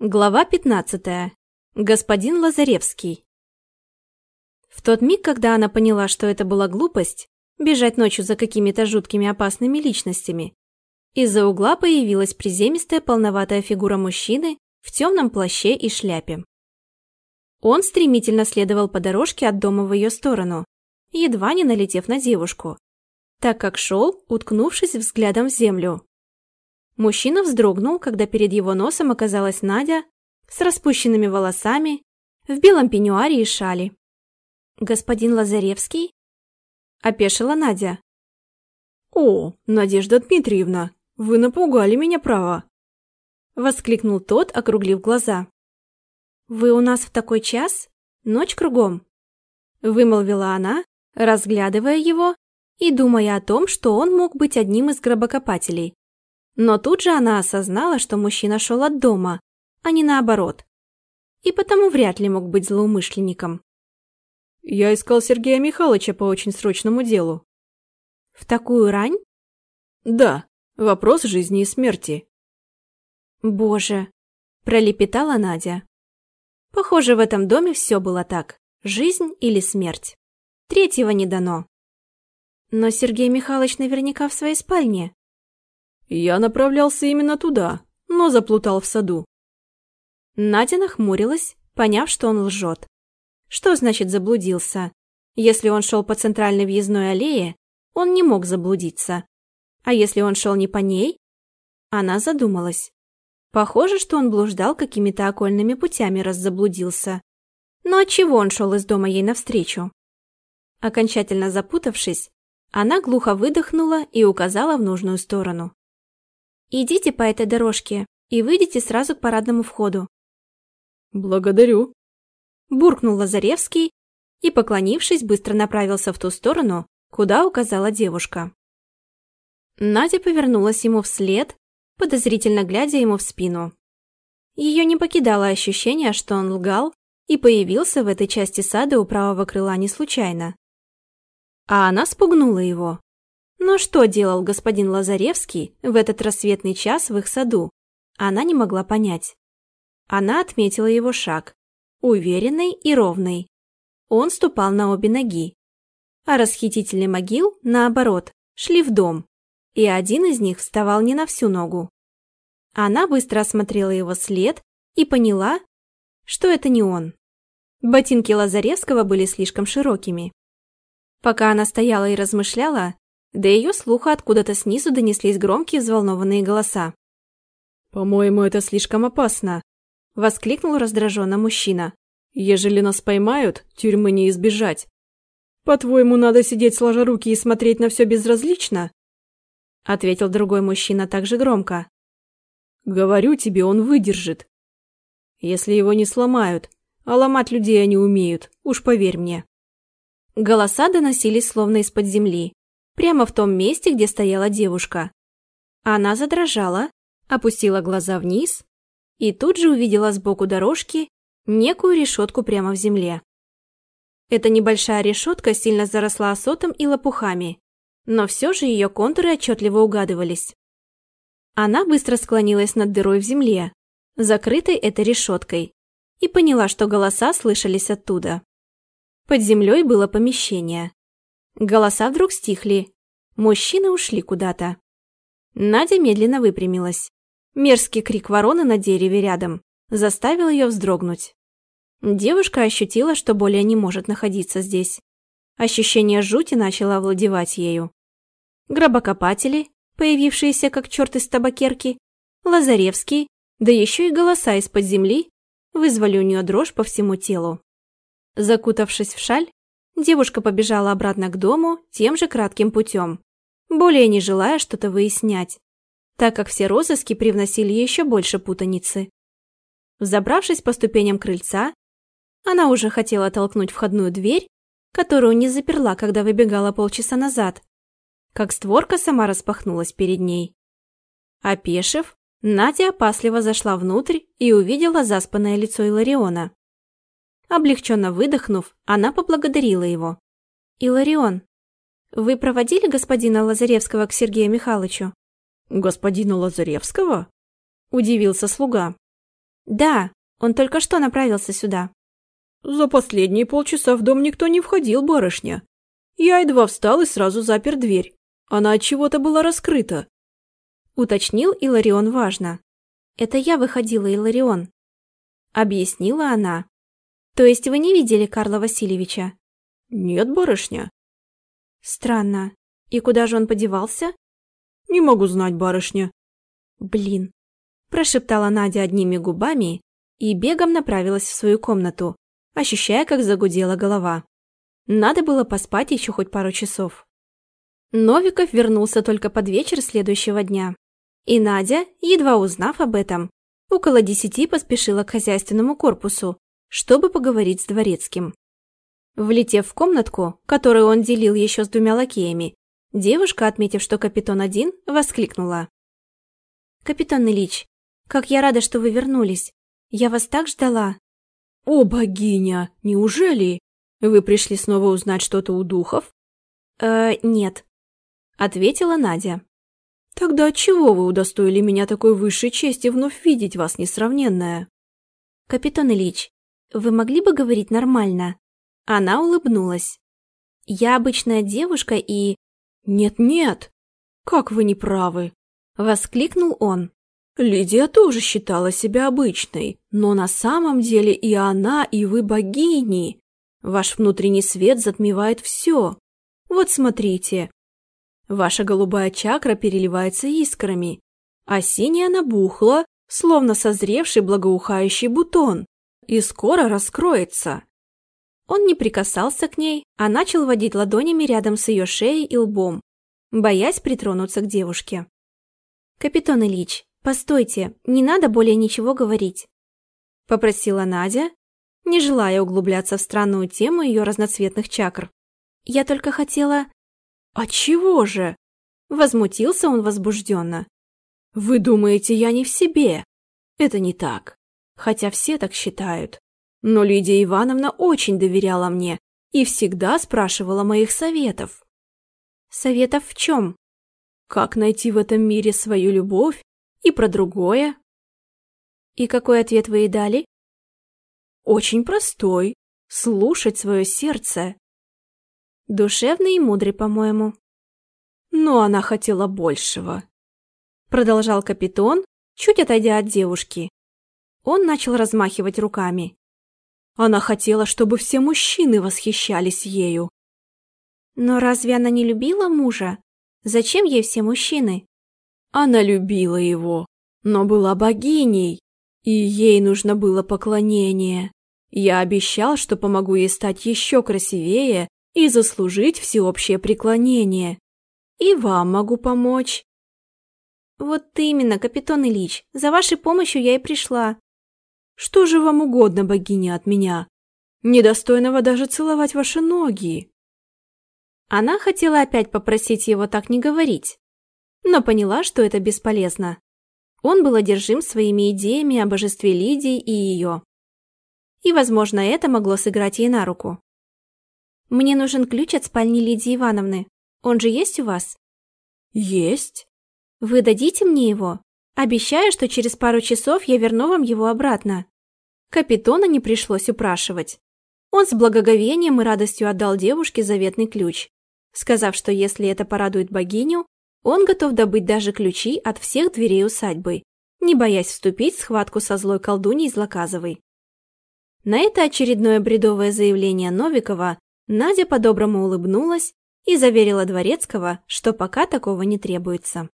Глава 15. Господин Лазаревский. В тот миг, когда она поняла, что это была глупость, бежать ночью за какими-то жуткими опасными личностями, из-за угла появилась приземистая полноватая фигура мужчины в темном плаще и шляпе. Он стремительно следовал по дорожке от дома в ее сторону, едва не налетев на девушку, так как шел, уткнувшись взглядом в землю. Мужчина вздрогнул, когда перед его носом оказалась Надя с распущенными волосами, в белом пеньюаре и шали. «Господин Лазаревский?» – опешила Надя. «О, Надежда Дмитриевна, вы напугали меня, право!» – воскликнул тот, округлив глаза. «Вы у нас в такой час? Ночь кругом?» – вымолвила она, разглядывая его и думая о том, что он мог быть одним из гробокопателей. Но тут же она осознала, что мужчина шел от дома, а не наоборот. И потому вряд ли мог быть злоумышленником. «Я искал Сергея Михайловича по очень срочному делу». «В такую рань?» «Да, вопрос жизни и смерти». «Боже!» – пролепетала Надя. Похоже, в этом доме все было так. Жизнь или смерть. Третьего не дано. Но Сергей Михайлович наверняка в своей спальне. Я направлялся именно туда, но заплутал в саду. Надя нахмурилась, поняв, что он лжет. Что значит заблудился? Если он шел по центральной въездной аллее, он не мог заблудиться. А если он шел не по ней? Она задумалась. Похоже, что он блуждал какими-то окольными путями, раз заблудился. Но отчего он шел из дома ей навстречу? Окончательно запутавшись, она глухо выдохнула и указала в нужную сторону. Идите по этой дорожке и выйдите сразу к парадному входу. Благодарю. Буркнул Лазаревский и, поклонившись, быстро направился в ту сторону, куда указала девушка. Надя повернулась ему вслед, подозрительно глядя ему в спину. Ее не покидало ощущение, что он лгал и появился в этой части сада у правого крыла не случайно. А она спугнула его. Но что делал господин Лазаревский в этот рассветный час в их саду? Она не могла понять. Она отметила его шаг. Уверенный и ровный. Он ступал на обе ноги. А расхитители могил, наоборот, шли в дом. И один из них вставал не на всю ногу. Она быстро осмотрела его след и поняла, что это не он. Ботинки Лазаревского были слишком широкими. Пока она стояла и размышляла, до ее слуха откуда-то снизу донеслись громкие взволнованные голоса. «По-моему, это слишком опасно», – воскликнул раздраженно мужчина. «Ежели нас поймают, тюрьмы не избежать. По-твоему, надо сидеть сложа руки и смотреть на все безразлично?» – ответил другой мужчина также громко. «Говорю тебе, он выдержит. Если его не сломают, а ломать людей они умеют, уж поверь мне». Голоса доносились словно из-под земли прямо в том месте, где стояла девушка. Она задрожала, опустила глаза вниз и тут же увидела сбоку дорожки некую решетку прямо в земле. Эта небольшая решетка сильно заросла осотом и лопухами, но все же ее контуры отчетливо угадывались. Она быстро склонилась над дырой в земле, закрытой этой решеткой, и поняла, что голоса слышались оттуда. Под землей было помещение. Голоса вдруг стихли. Мужчины ушли куда-то. Надя медленно выпрямилась. Мерзкий крик вороны на дереве рядом заставил ее вздрогнуть. Девушка ощутила, что более не может находиться здесь. Ощущение жути начало овладевать ею. Гробокопатели, появившиеся как черт из табакерки, Лазаревский, да еще и голоса из-под земли, вызвали у нее дрожь по всему телу. Закутавшись в шаль, Девушка побежала обратно к дому тем же кратким путем, более не желая что-то выяснять, так как все розыски привносили еще больше путаницы. Взобравшись по ступеням крыльца, она уже хотела толкнуть входную дверь, которую не заперла, когда выбегала полчаса назад, как створка сама распахнулась перед ней. Опешив, Надя опасливо зашла внутрь и увидела заспанное лицо Илариона. Облегченно выдохнув, она поблагодарила его. «Иларион, вы проводили господина Лазаревского к Сергею Михайловичу?» «Господина Лазаревского?» – удивился слуга. Да, он только что направился сюда. За последние полчаса в дом никто не входил, барышня. Я едва встал и сразу запер дверь. Она от чего-то была раскрыта. Уточнил Иларион важно. Это я выходила, Иларион. Объяснила она. То есть вы не видели Карла Васильевича? Нет, барышня. Странно. И куда же он подевался? Не могу знать, барышня. Блин. Прошептала Надя одними губами и бегом направилась в свою комнату, ощущая, как загудела голова. Надо было поспать еще хоть пару часов. Новиков вернулся только под вечер следующего дня. И Надя, едва узнав об этом, около десяти поспешила к хозяйственному корпусу, чтобы поговорить с дворецким. Влетев в комнатку, которую он делил еще с двумя лакеями, девушка, отметив, что капитан один, воскликнула. «Капитан Ильич, как я рада, что вы вернулись. Я вас так ждала». «О, богиня, неужели? Вы пришли снова узнать что-то у духов?» «Э, нет», — ответила Надя. «Тогда отчего вы удостоили меня такой высшей чести вновь видеть вас, несравненная?» «Капитан Ильич, вы могли бы говорить нормально?» Она улыбнулась. «Я обычная девушка и...» «Нет-нет, как вы не правы!» Воскликнул он. Лидия тоже считала себя обычной, но на самом деле и она, и вы богини. Ваш внутренний свет затмевает все. Вот смотрите. Ваша голубая чакра переливается искрами, а синяя набухла, словно созревший благоухающий бутон, и скоро раскроется. Он не прикасался к ней, а начал водить ладонями рядом с ее шеей и лбом, боясь притронуться к девушке. «Капитан Ильич, постойте, не надо более ничего говорить», — попросила Надя, не желая углубляться в странную тему ее разноцветных чакр. «Я только хотела...» «А чего же?» — возмутился он возбужденно. «Вы думаете, я не в себе? Это не так, хотя все так считают. Но Лидия Ивановна очень доверяла мне и всегда спрашивала моих советов». «Советов в чем?» Как найти в этом мире свою любовь и про другое? И какой ответ вы ей дали? Очень простой. Слушать свое сердце. Душевный и мудрый, по-моему. Но она хотела большего. Продолжал капитан, чуть отойдя от девушки. Он начал размахивать руками. Она хотела, чтобы все мужчины восхищались ею. Но разве она не любила мужа? Зачем ей все мужчины? Она любила его, но была богиней, и ей нужно было поклонение. Я обещал, что помогу ей стать еще красивее и заслужить всеобщее преклонение. И вам могу помочь. Вот именно, капитан Ильич, за вашей помощью я и пришла. Что же вам угодно, богиня, от меня? Недостойного даже целовать ваши ноги. Она хотела опять попросить его так не говорить, но поняла, что это бесполезно. Он был одержим своими идеями о божестве Лидии и ее. И, возможно, это могло сыграть ей на руку. «Мне нужен ключ от спальни Лидии Ивановны. Он же есть у вас?» «Есть». «Вы дадите мне его? Обещаю, что через пару часов я верну вам его обратно». Капитона не пришлось упрашивать. Он с благоговением и радостью отдал девушке заветный ключ сказав, что если это порадует богиню, он готов добыть даже ключи от всех дверей усадьбы, не боясь вступить в схватку со злой колдуньей Злоказовой. На это очередное бредовое заявление Новикова Надя по-доброму улыбнулась и заверила Дворецкого, что пока такого не требуется.